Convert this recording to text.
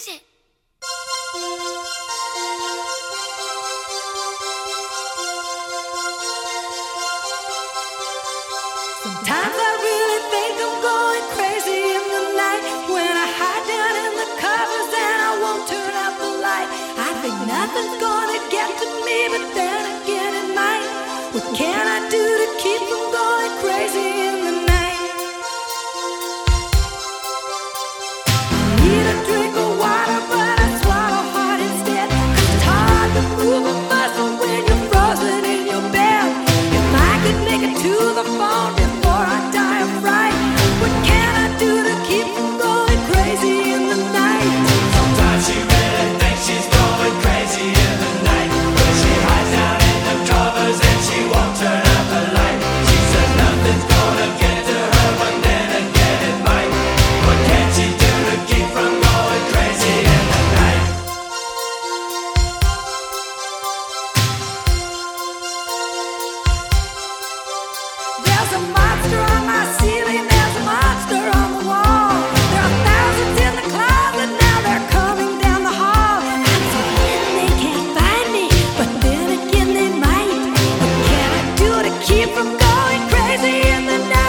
Sometimes I really think I'm going crazy crazy in the night.